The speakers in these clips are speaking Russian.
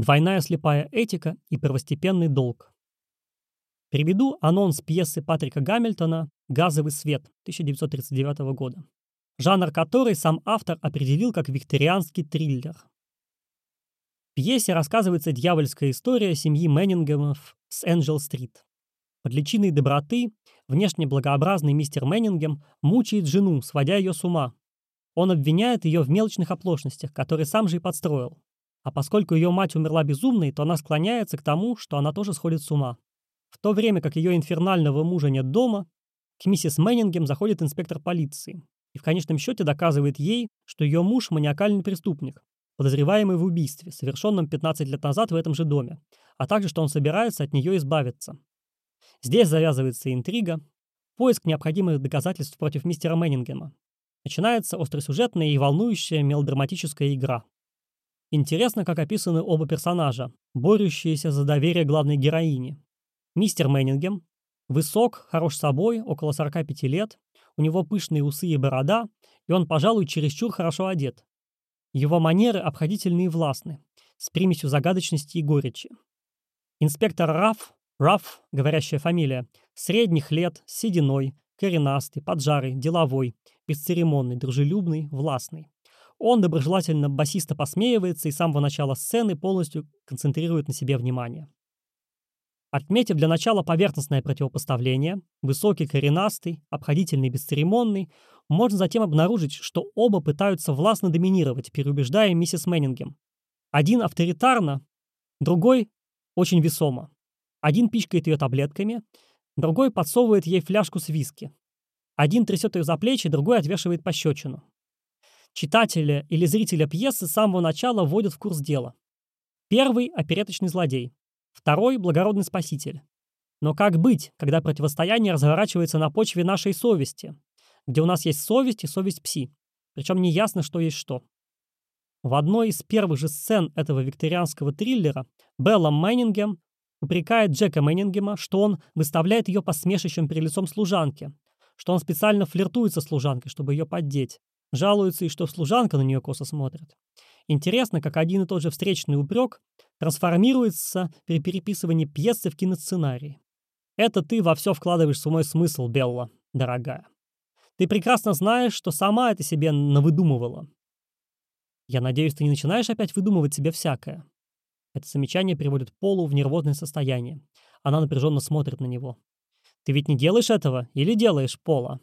Двойная слепая этика и первостепенный долг. Приведу анонс пьесы Патрика Гамильтона «Газовый свет» 1939 года, жанр которой сам автор определил как викторианский триллер. В пьесе рассказывается дьявольская история семьи Меннингемов с Энджел-стрит. Под личиной доброты внешне благообразный мистер Меннингем мучает жену, сводя ее с ума. Он обвиняет ее в мелочных оплошностях, которые сам же и подстроил. А поскольку ее мать умерла безумной, то она склоняется к тому, что она тоже сходит с ума. В то время как ее инфернального мужа нет дома, к миссис Меннингем заходит инспектор полиции и в конечном счете доказывает ей, что ее муж – маниакальный преступник, подозреваемый в убийстве, совершенном 15 лет назад в этом же доме, а также что он собирается от нее избавиться. Здесь завязывается интрига, поиск необходимых доказательств против мистера Меннингема. Начинается остросюжетная и волнующая мелодраматическая игра. Интересно, как описаны оба персонажа, борющиеся за доверие главной героини. Мистер Меннингем высок, хорош собой, около 45 лет, у него пышные усы и борода, и он, пожалуй, чересчур хорошо одет. Его манеры обходительны и властны, с примесью загадочности и горечи. Инспектор Раф, Раф, говорящая фамилия, средних лет, сединой, коренастый, поджарый, деловой, бесцеремонный, дружелюбный, властный. Он доброжелательно басисто посмеивается и с самого начала сцены полностью концентрирует на себе внимание. Отметив для начала поверхностное противопоставление, высокий коренастый, обходительный бесцеремонный, можно затем обнаружить, что оба пытаются властно доминировать, переубеждая миссис Меннингем. Один авторитарно, другой очень весомо. Один пичкает ее таблетками, другой подсовывает ей фляжку с виски. Один трясет ее за плечи, другой отвешивает пощечину. Читателя или зрителя пьесы с самого начала вводят в курс дела. Первый – опереточный злодей. Второй – благородный спаситель. Но как быть, когда противостояние разворачивается на почве нашей совести, где у нас есть совесть и совесть пси, причем не ясно, что есть что. В одной из первых же сцен этого викторианского триллера Белла Мэннингем упрекает Джека Мэннингема, что он выставляет ее посмешищем перед лицом служанки, что он специально флиртует со служанкой, чтобы ее поддеть, Жалуется и что служанка на нее косо смотрит. Интересно, как один и тот же встречный упрек трансформируется при переписывании пьесы в киносценарий. Это ты во все вкладываешь свой смысл, Белла, дорогая. Ты прекрасно знаешь, что сама это себе навыдумывала. Я надеюсь, ты не начинаешь опять выдумывать себе всякое. Это замечание приводит Полу в нервозное состояние. Она напряженно смотрит на него. Ты ведь не делаешь этого или делаешь, Пола?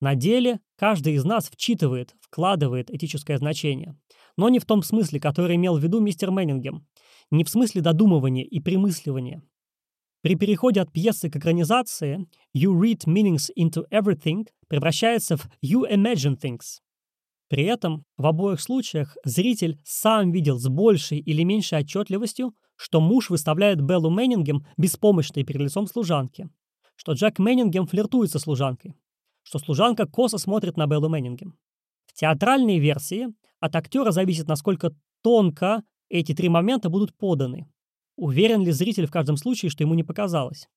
На деле каждый из нас вчитывает, вкладывает этическое значение. Но не в том смысле, который имел в виду мистер Меннингем. Не в смысле додумывания и примысливания. При переходе от пьесы к экранизации «You read meanings into everything» превращается в «You imagine things». При этом в обоих случаях зритель сам видел с большей или меньшей отчетливостью, что муж выставляет Беллу Меннингем беспомощной перед лицом служанки, что Джек Меннингем флиртует со служанкой, что служанка косо смотрит на Беллу Меннингем. В театральной версии от актера зависит, насколько тонко эти три момента будут поданы. Уверен ли зритель в каждом случае, что ему не показалось?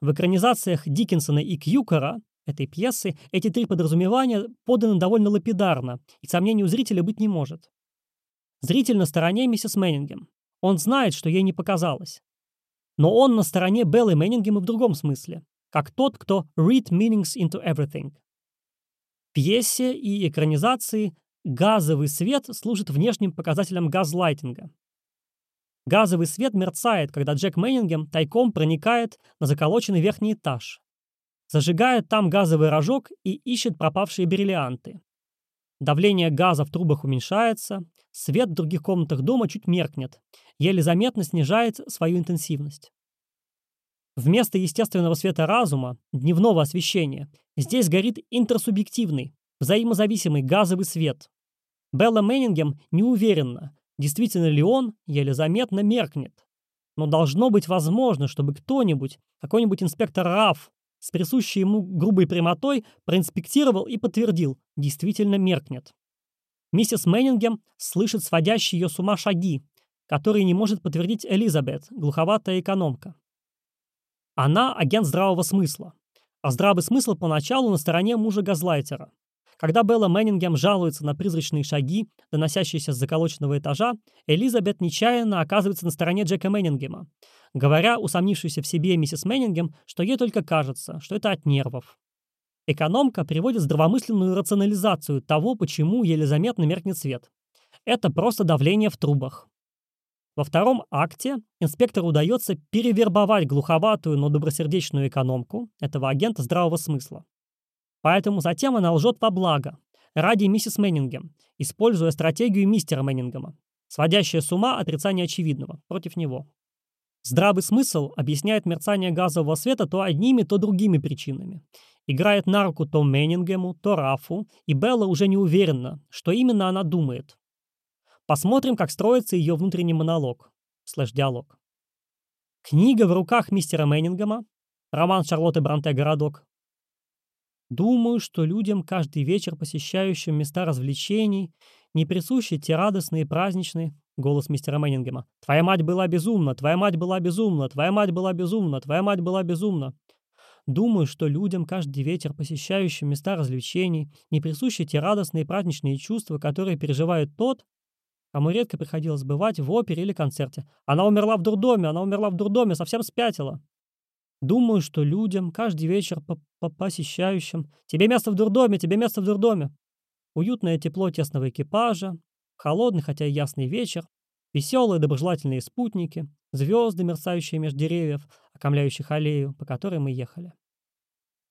В экранизациях Диккенсона и Кьюкера этой пьесы эти три подразумевания поданы довольно лапидарно, и сомнений у зрителя быть не может. Зритель на стороне миссис Меннингем. Он знает, что ей не показалось. Но он на стороне Беллы Меннингем и в другом смысле как тот, кто read meanings into everything. В пьесе и экранизации газовый свет служит внешним показателем газлайтинга. Газовый свет мерцает, когда Джек Мэннингем тайком проникает на заколоченный верхний этаж, зажигает там газовый рожок и ищет пропавшие бриллианты. Давление газа в трубах уменьшается, свет в других комнатах дома чуть меркнет, еле заметно снижает свою интенсивность. Вместо естественного света разума, дневного освещения, здесь горит интерсубъективный, взаимозависимый газовый свет. Белла Меннингем не уверена, действительно ли он, еле заметно, меркнет. Но должно быть возможно, чтобы кто-нибудь, какой-нибудь инспектор РАФ, с присущей ему грубой прямотой, проинспектировал и подтвердил, действительно меркнет. Миссис Меннингем слышит сводящие ее с ума шаги, которые не может подтвердить Элизабет, глуховатая экономка. Она агент здравого смысла. А здравый смысл поначалу на стороне мужа-газлайтера. Когда Белла Меннингем жалуется на призрачные шаги, доносящиеся с заколоченного этажа, Элизабет нечаянно оказывается на стороне Джека Меннингема, говоря усомнившейся в себе миссис Меннингем, что ей только кажется, что это от нервов. Экономка приводит здравомысленную рационализацию того, почему еле заметно меркнет свет. Это просто давление в трубах. Во втором акте инспектору удается перевербовать глуховатую, но добросердечную экономку, этого агента здравого смысла. Поэтому затем она лжет во благо, ради миссис Меннингем, используя стратегию мистера Меннингема, сводящая с ума отрицание очевидного против него. Здравый смысл объясняет мерцание газового света то одними, то другими причинами. Играет на руку то Меннингему, то Рафу, и Белла уже не уверена, что именно она думает. Посмотрим, как строится ее внутренний монолог, слэш-диалог. Книга в руках мистера Меннингема, роман Шарлотты Бранте «Городок». Думаю, что людям, каждый вечер посещающим места развлечений, не присущи те радостные праздничные, голос мистера Меннингема. «Твоя мать была безумна! Твоя мать была безумна! Твоя мать была безумна! Твоя мать была безумна!» Думаю, что людям, каждый вечер посещающим места развлечений, не присущи те радостные праздничные чувства, которые переживает тот, Кому редко приходилось бывать в опере или концерте. Она умерла в дурдоме, она умерла в дурдоме, совсем спятила. Думаю, что людям, каждый вечер по, по посещающим, тебе место в дурдоме, тебе место в дурдоме. Уютное тепло тесного экипажа, холодный, хотя и ясный вечер, веселые доброжелательные спутники, звезды, мерцающие меж деревьев, окомляющих аллею, по которой мы ехали.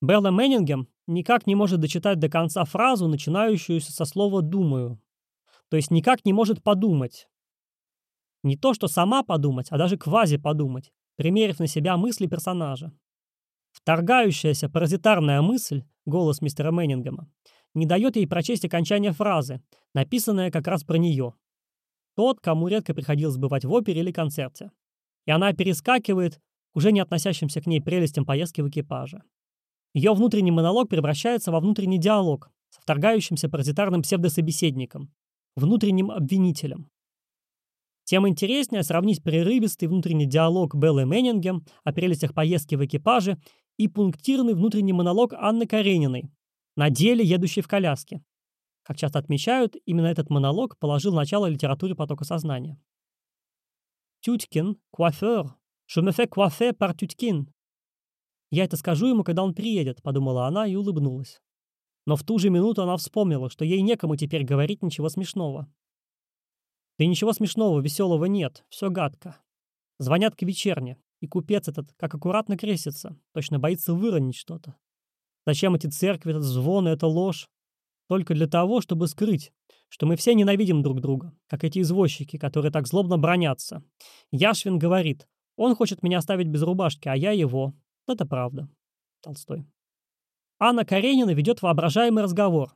Белла Меннингем никак не может дочитать до конца фразу, начинающуюся со слова «думаю», то есть никак не может подумать. Не то, что сама подумать, а даже квази подумать, примерив на себя мысли персонажа. Вторгающаяся паразитарная мысль, голос мистера Меннингема, не дает ей прочесть окончание фразы, написанное как раз про нее. Тот, кому редко приходилось бывать в опере или концерте. И она перескакивает к уже не относящимся к ней прелестям поездки в экипаже. Ее внутренний монолог превращается во внутренний диалог со вторгающимся паразитарным псевдособеседником, внутренним обвинителем. Тем интереснее сравнить прерывистый внутренний диалог Беллы Меннингем о прелестях поездки в экипаже и пунктирный внутренний монолог Анны Карениной, на деле едущей в коляске. Как часто отмечают, именно этот монолог положил начало литературе потока сознания. «Тюткин, куафер, je me fais coiffer par Тюткин». «Я это скажу ему, когда он приедет», — подумала она и улыбнулась. Но в ту же минуту она вспомнила, что ей некому теперь говорить ничего смешного. Да ничего смешного, веселого нет, все гадко. Звонят к вечерне, и купец этот как аккуратно крестится, точно боится выронить что-то. Зачем эти церкви, этот звон и эта ложь? Только для того, чтобы скрыть, что мы все ненавидим друг друга, как эти извозчики, которые так злобно бронятся. Яшвин говорит, он хочет меня оставить без рубашки, а я его. Это правда. Толстой. Анна Каренина ведет воображаемый разговор.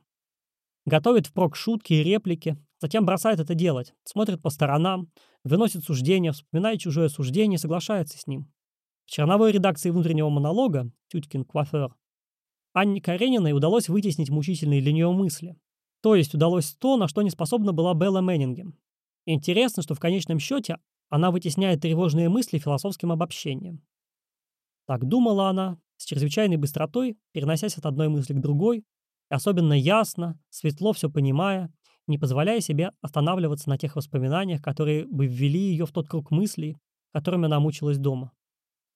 Готовит впрок шутки и реплики, затем бросает это делать, смотрит по сторонам, выносит суждение, вспоминает чужое суждение и соглашается с ним. В черновой редакции внутреннего монолога «Тюткин Квафер» Анне Карениной удалось вытеснить мучительные для нее мысли. То есть удалось то, на что не способна была Белла Меннингем. Интересно, что в конечном счете она вытесняет тревожные мысли философским обобщением. Так думала она, с чрезвычайной быстротой, переносясь от одной мысли к другой, особенно ясно, светло все понимая, не позволяя себе останавливаться на тех воспоминаниях, которые бы ввели ее в тот круг мыслей, которыми она мучилась дома.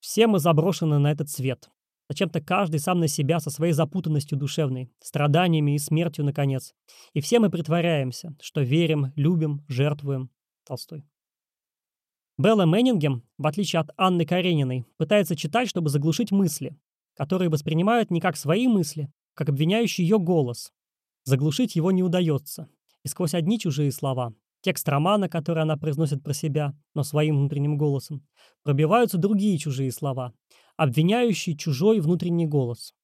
Все мы заброшены на этот свет. Зачем-то каждый сам на себя со своей запутанностью душевной, страданиями и смертью, наконец. И все мы притворяемся, что верим, любим, жертвуем. Толстой. Белла Меннингем, в отличие от Анны Карениной, пытается читать, чтобы заглушить мысли, которые воспринимают не как свои мысли, как обвиняющий ее голос. Заглушить его не удается. И сквозь одни чужие слова, текст романа, который она произносит про себя, но своим внутренним голосом, пробиваются другие чужие слова, обвиняющий чужой внутренний голос.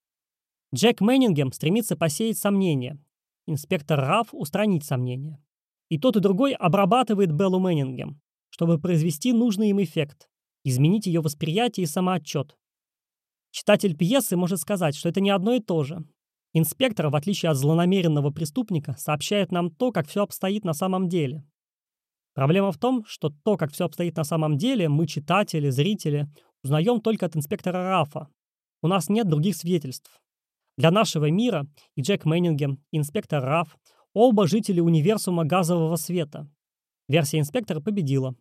Джек Меннингем стремится посеять сомнения. Инспектор Раф устранить сомнения. И тот и другой обрабатывает Беллу Меннингем, чтобы произвести нужный им эффект, изменить ее восприятие и самоотчет, Читатель пьесы может сказать, что это не одно и то же. Инспектор, в отличие от злонамеренного преступника, сообщает нам то, как все обстоит на самом деле. Проблема в том, что то, как все обстоит на самом деле, мы, читатели, зрители, узнаем только от инспектора Рафа. У нас нет других свидетельств. Для нашего мира и Джек Мэннингем, и инспектор Раф – оба жители универсума газового света. Версия инспектора победила.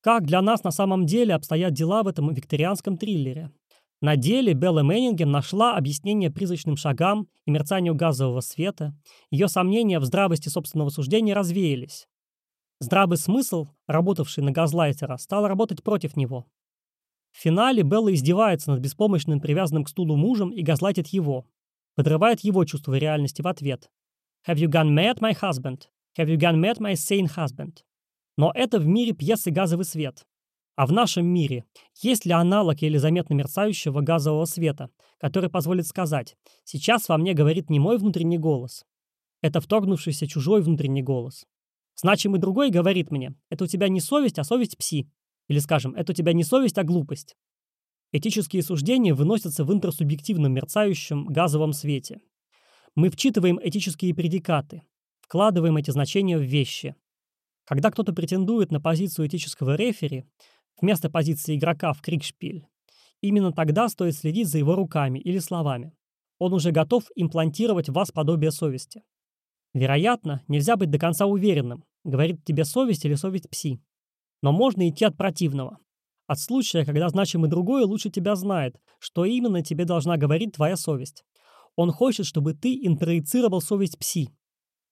Как для нас на самом деле обстоят дела в этом викторианском триллере? На деле Белла Мэннингем нашла объяснение призрачным шагам и мерцанию газового света. Ее сомнения в здравости собственного суждения развеялись. Здравый смысл, работавший на газлайтера, стал работать против него. В финале Белла издевается над беспомощным привязанным к стулу мужем и газлайтит его. Подрывает его чувство реальности в ответ. «Have you gone mad, my husband? Have you gone mad, my sane husband?» Но это в мире пьесы «Газовый свет». А в нашем мире есть ли аналог или заметно мерцающего газового света, который позволит сказать «сейчас во мне говорит не мой внутренний голос». Это вторгнувшийся чужой внутренний голос. Значимый другой говорит мне «это у тебя не совесть, а совесть пси». Или, скажем, это у тебя не совесть, а глупость. Этические суждения выносятся в интрасубъективном мерцающем газовом свете. Мы вчитываем этические предикаты, вкладываем эти значения в вещи. Когда кто-то претендует на позицию этического рефери вместо позиции игрока в крикшпиль, именно тогда стоит следить за его руками или словами. Он уже готов имплантировать в вас подобие совести. Вероятно, нельзя быть до конца уверенным, говорит тебе совесть или совесть пси. Но можно идти от противного. От случая, когда значимый другой лучше тебя знает, что именно тебе должна говорить твоя совесть. Он хочет, чтобы ты интроицировал совесть пси.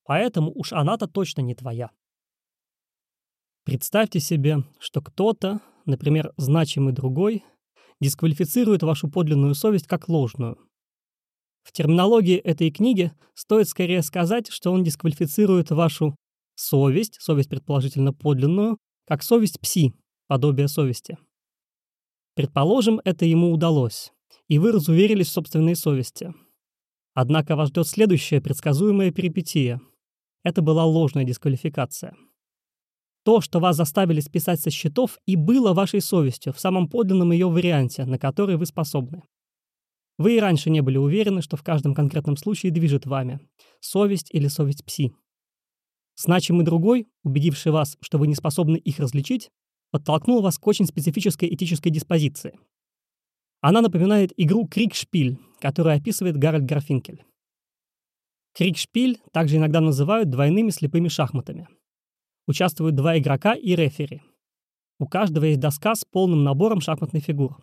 Поэтому уж она-то точно не твоя. Представьте себе, что кто-то, например, значимый другой, дисквалифицирует вашу подлинную совесть как ложную. В терминологии этой книги стоит скорее сказать, что он дисквалифицирует вашу совесть, совесть предположительно подлинную, как совесть пси, подобие совести. Предположим, это ему удалось, и вы разуверились в собственной совести. Однако вас ждет следующая предсказуемая перипетия. Это была ложная дисквалификация. То, что вас заставили списать со счетов, и было вашей совестью в самом подлинном ее варианте, на который вы способны. Вы и раньше не были уверены, что в каждом конкретном случае движет вами – совесть или совесть пси. Значимый другой, убедивший вас, что вы не способны их различить, подтолкнул вас к очень специфической этической диспозиции. Она напоминает игру Крикшпиль, которую описывает Гарольд Гарфинкель. Крикшпиль также иногда называют двойными слепыми шахматами. Участвуют два игрока и рефери. У каждого есть доска с полным набором шахматных фигур.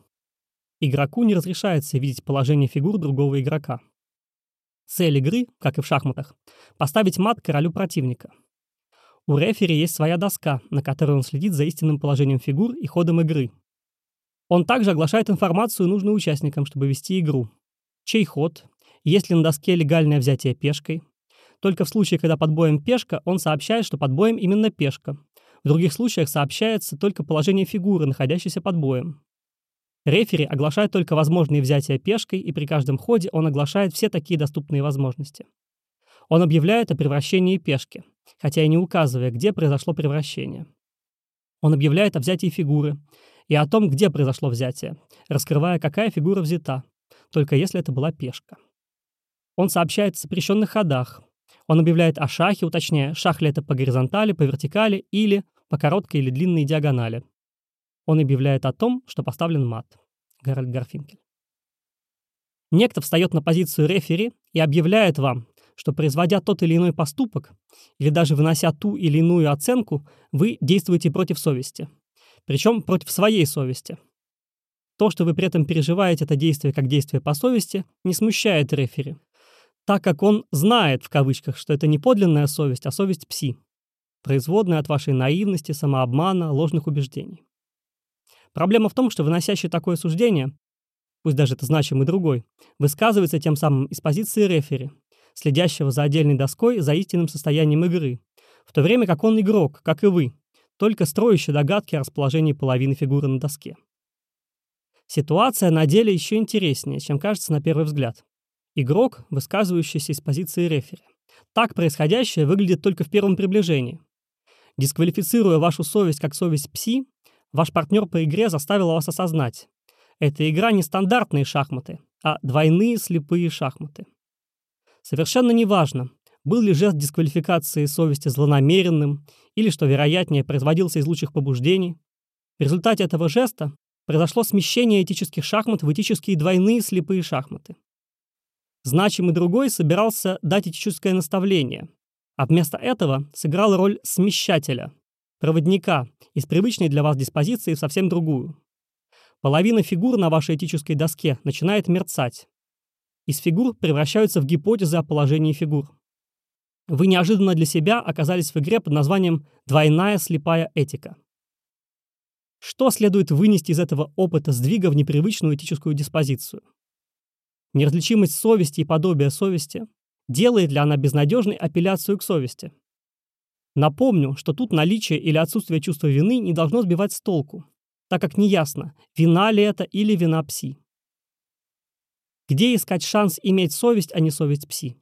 Игроку не разрешается видеть положение фигур другого игрока. Цель игры, как и в шахматах, поставить мат королю противника. У рефери есть своя доска, на которой он следит за истинным положением фигур и ходом игры. Он также оглашает информацию, нужную участникам, чтобы вести игру. Чей ход, есть ли на доске легальное взятие пешкой. Только в случае, когда под боем пешка, он сообщает, что под боем именно пешка. В других случаях сообщается только положение фигуры, находящейся под боем. Рефери оглашает только возможные взятия пешкой, и при каждом ходе он оглашает все такие доступные возможности. Он объявляет о превращении пешки, хотя и не указывая, где произошло превращение. Он объявляет о взятии фигуры и о том, где произошло взятие, раскрывая, какая фигура взята, только если это была пешка. Он сообщает о запрещенных ходах. Он объявляет о шахе, уточняя, шах ли это по горизонтали, по вертикали или по короткой или длинной диагонали. Он объявляет о том, что поставлен мат. Гарольд Гарфинкель. Некто встает на позицию рефери и объявляет вам, что производя тот или иной поступок, или даже вынося ту или иную оценку, вы действуете против совести. Причем против своей совести. То, что вы при этом переживаете это действие как действие по совести, не смущает рефери, так как он знает, в кавычках, что это не подлинная совесть, а совесть пси, производная от вашей наивности, самообмана, ложных убеждений. Проблема в том, что выносящий такое суждение, пусть даже это значимый другой, высказывается тем самым из позиции рефери, следящего за отдельной доской за истинным состоянием игры, в то время как он игрок, как и вы, только строящий догадки о расположении половины фигуры на доске. Ситуация на деле еще интереснее, чем кажется на первый взгляд. Игрок, высказывающийся из позиции рефери. Так происходящее выглядит только в первом приближении. Дисквалифицируя вашу совесть как совесть пси, Ваш партнер по игре заставил вас осознать. Эта игра не стандартные шахматы, а двойные слепые шахматы. Совершенно неважно, был ли жест дисквалификации совести злонамеренным или, что вероятнее, производился из лучших побуждений. В результате этого жеста произошло смещение этических шахмат в этические двойные слепые шахматы. Значимый другой собирался дать этическое наставление, а вместо этого сыграл роль смещателя, проводника из привычной для вас диспозиции в совсем другую. Половина фигур на вашей этической доске начинает мерцать. Из фигур превращаются в гипотезы о положении фигур. Вы неожиданно для себя оказались в игре под названием «Двойная слепая этика». Что следует вынести из этого опыта сдвига в непривычную этическую диспозицию? Неразличимость совести и подобие совести делает ли она безнадежной апелляцию к совести. Напомню, что тут наличие или отсутствие чувства вины не должно сбивать с толку, так как неясно, вина ли это или вина пси. Где искать шанс иметь совесть, а не совесть пси?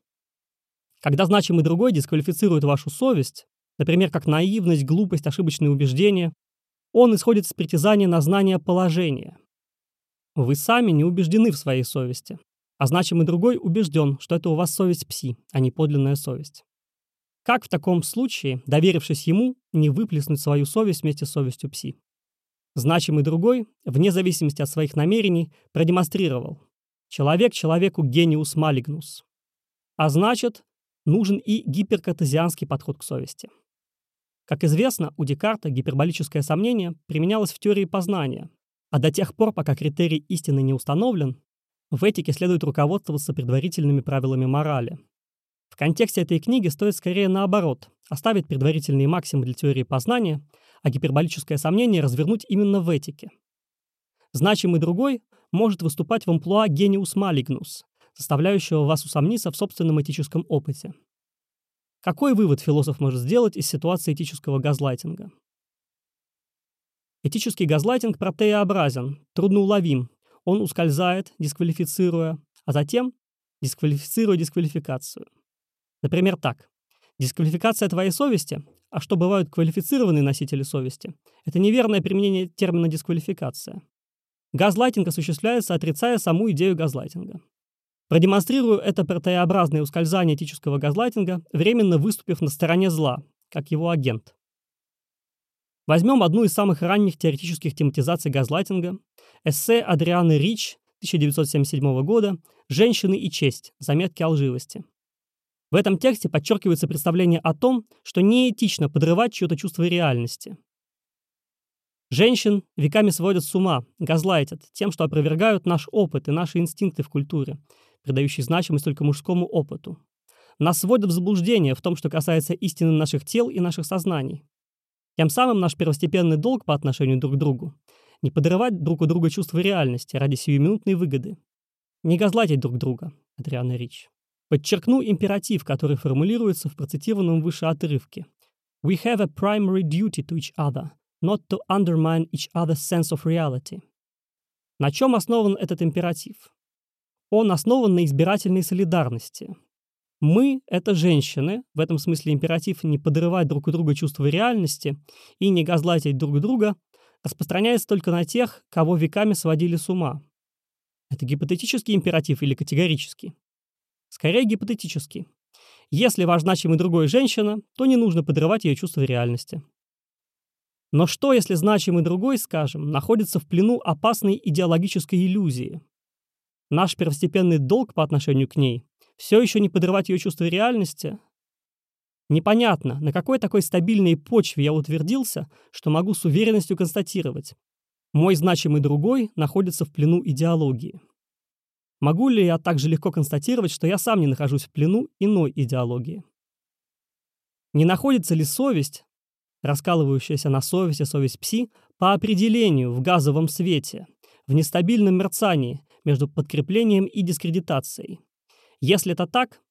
Когда значимый другой дисквалифицирует вашу совесть, например, как наивность, глупость, ошибочные убеждения, он исходит с притязания на знание положения. Вы сами не убеждены в своей совести, а значимый другой убежден, что это у вас совесть пси, а не подлинная совесть. Как в таком случае, доверившись ему, не выплеснуть свою совесть вместе с совестью пси? Значимый другой, вне зависимости от своих намерений, продемонстрировал. Человек человеку гениус малигнус. А значит, нужен и гиперкартезианский подход к совести. Как известно, у Декарта гиперболическое сомнение применялось в теории познания, а до тех пор, пока критерий истины не установлен, в этике следует руководствоваться предварительными правилами морали. В контексте этой книги стоит скорее наоборот, оставить предварительные максимумы для теории познания, а гиперболическое сомнение развернуть именно в этике. Значимый другой может выступать в амплуа гениус малигнус, заставляющего вас усомниться в собственном этическом опыте. Какой вывод философ может сделать из ситуации этического газлайтинга? Этический газлайтинг протеообразен, трудноуловим, он ускользает, дисквалифицируя, а затем дисквалифицируя дисквалификацию. Например, так. Дисквалификация твоей совести, а что бывают квалифицированные носители совести, это неверное применение термина дисквалификация. Газлайтинг осуществляется, отрицая саму идею газлайтинга. Продемонстрирую это протеообразное ускользание этического газлайтинга, временно выступив на стороне зла, как его агент. Возьмем одну из самых ранних теоретических тематизаций газлайтинга – эссе Адрианы Рич 1977 года «Женщины и честь. Заметки о лживости». В этом тексте подчеркивается представление о том, что неэтично подрывать чье-то чувство реальности. Женщин веками сводят с ума, газлайтят тем, что опровергают наш опыт и наши инстинкты в культуре, придающий значимость только мужскому опыту. Нас вводят в заблуждение в том, что касается истины наших тел и наших сознаний. Тем самым наш первостепенный долг по отношению друг к другу – не подрывать друг у друга чувство реальности ради сиюминутной выгоды. Не газлайтить друг друга, Адриана Рич. Подчеркну императив, который формулируется в процитированном выше отрывке. We have a primary duty to each other, not to undermine each other's sense of reality. На чем основан этот императив? Он основан на избирательной солидарности. Мы — это женщины, в этом смысле императив не подрывать друг у друга чувство реальности и не газлайтить друг друга распространяется только на тех, кого веками сводили с ума. Это гипотетический императив или категорический? Скорее гипотетический. Если ваш значимый другой женщина, то не нужно подрывать ее чувство реальности. Но что, если значимый другой, скажем, находится в плену опасной идеологической иллюзии? Наш первостепенный долг по отношению к ней – все еще не подрывать ее чувство реальности? Непонятно, на какой такой стабильной почве я утвердился, что могу с уверенностью констатировать. Мой значимый другой находится в плену идеологии. Могу ли я также легко констатировать, что я сам не нахожусь в плену иной идеологии? Не находится ли совесть, раскалывающаяся на совести совесть пси, по определению в газовом свете, в нестабильном мерцании между подкреплением и дискредитацией? Если это так,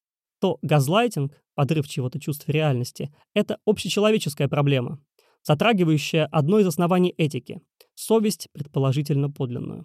то газлайтинг, подрыв чего-то чувств реальности, это общечеловеческая проблема, затрагивающая одно из оснований этики – совесть предположительно подлинную.